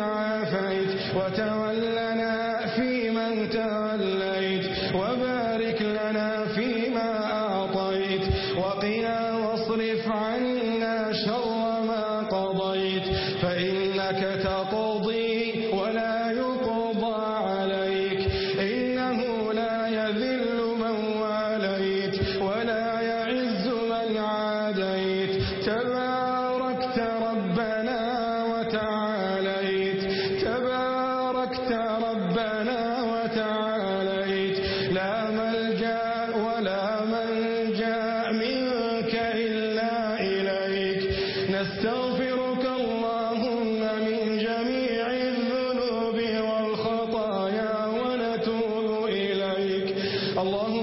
عافيت وتولى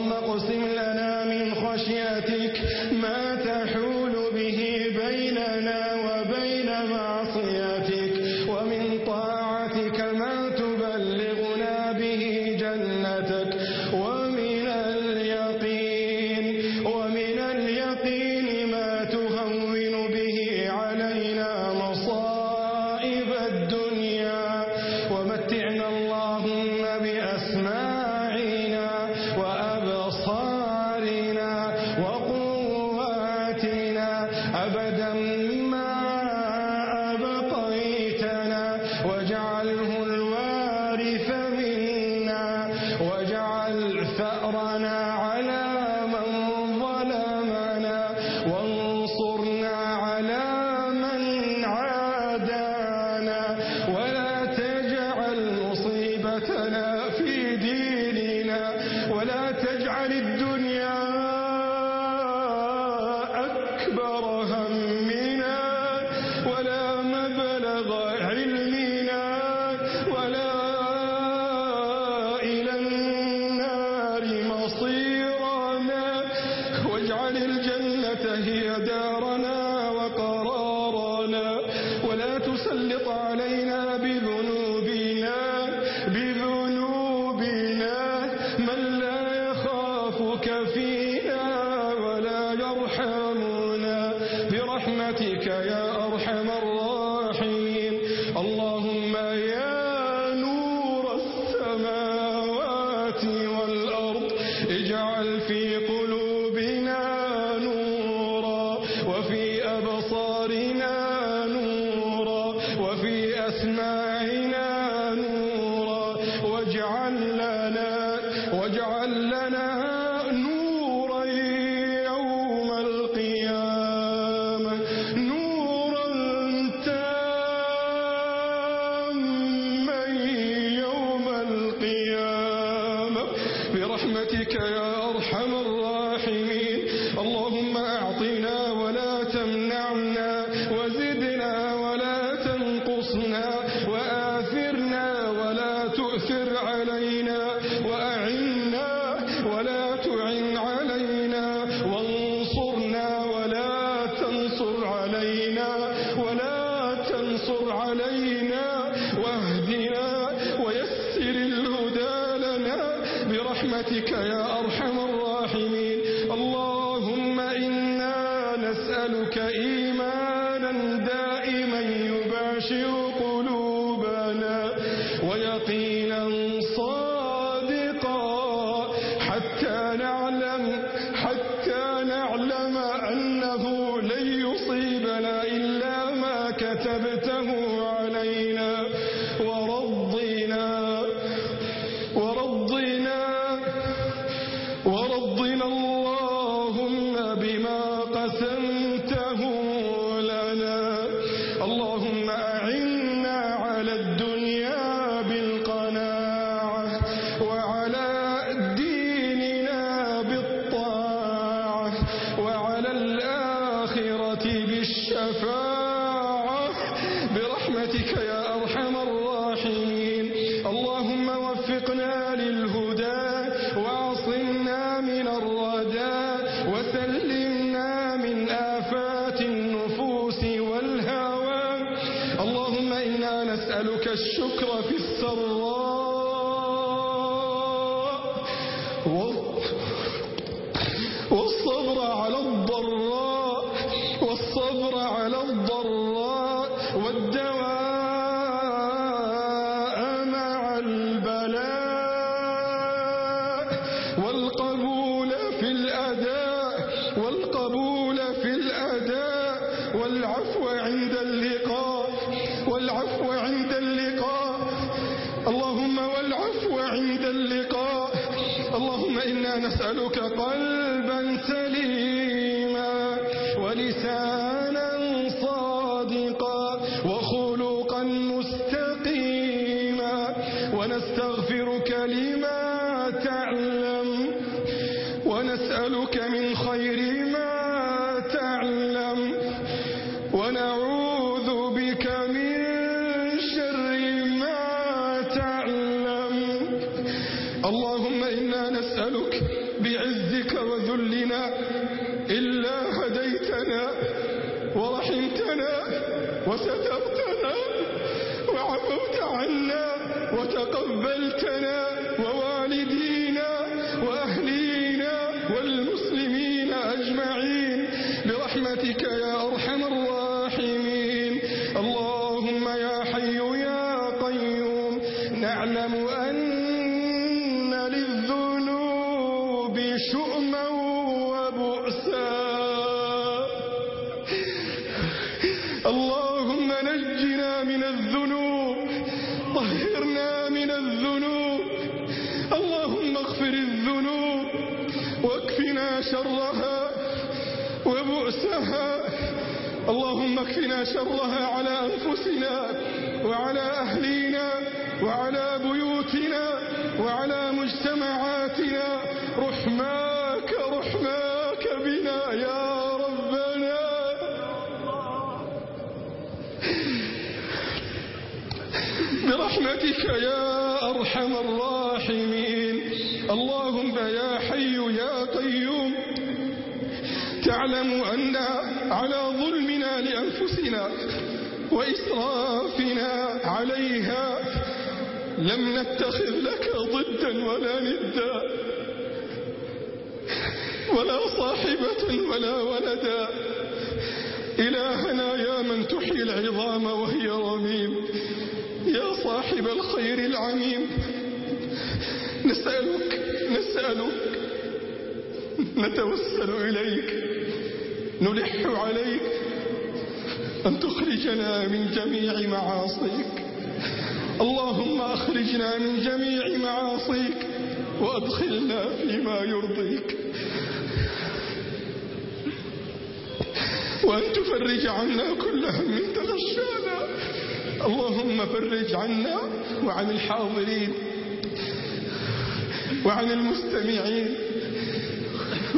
اللهم اقسم لنا من خشيتك ما تحول به بيننا وبين معصيتك. آدم تعطنا ولا تمنعنا وزدنا ولا تنقصنا وآثرنا ولا تؤثر علينا وأعنا ولا تعن علينا وانصرنا ولا تنصر علينا ولا تنصر علينا واهدنا ويسر الهدى لنا برحمتك يا أرحم تزغ قلوبنا ويقين الشفاعة برحمتك يا أرحم الراحمين. اللهم وفقنا للهدى وعصمنا من الردى وسلمنا من آفات النفوس والهوى. اللهم إنا نسألك الشكر في السراء والصبر على الضراء. وعلى الضراء والدواء مع البلاء والقبول في الأداء والقبول في الأداء والعفو عند اللقاء والعفو عند اللقاء اللهم والعفو عند اللقاء اللهم إنا نسألك قلبا سليما ولسانا نسألك بعزك وذلنا إلا هديتنا ورحمتنا وسترتنا وعفوت عنا وتقبلتنا ووالدنا شرها وبؤسها. اللهم اكفنا شرها على أنفسنا وعلى أهلينا وعلى بيوتنا وعلى مجتمعاتنا. رحماك رحماك بنا يا ربنا. برحمتك يا أرحم الراحمين. اللهم يا حي يا قيوم. تعلم أننا على ظلمنا لأنفسنا وإسرافنا عليها. لم نتخذ لك ضدا ولا ندا ولا صاحبة ولا ولدا. إلهنا يا من تحيي العظام وهي رميم يا صاحب الخير العميم. نسألك نسألك نتوسل إليك. نلح عليك أن تخرجنا من جميع معاصيك. اللهم أخرجنا من جميع معاصيك وأدخلنا فيما يرضيك. وأن تفرج عنا كل هم تغشانا. اللهم فرج عنا وعن الحاضرين وعن المستمعين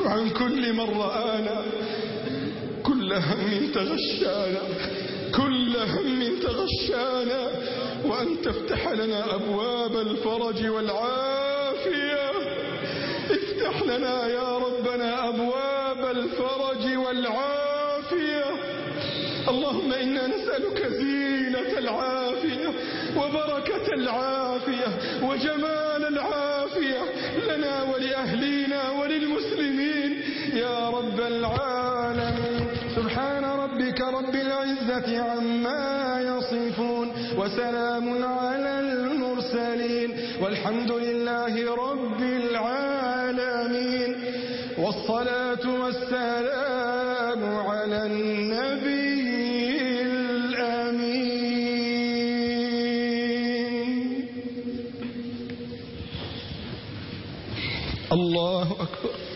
وعن كل من رآنا. كل هم تغشانا كل هم تغشانا وأن تفتح لنا أبواب الفرج والعافية. افتح لنا يا ربنا أبواب الفرج والعافية. اللهم إنا نسألك زينة العافية وبركة العافية وجمال العافية لنا ولأهلينا وللمسلمين. يا رب العالمين. سبحان ربك رب العزة عما يصفون وسلام على المرسلين والحمد لله رب العالمين والصلاة والسلام على النبي الأمين. الله أكبر.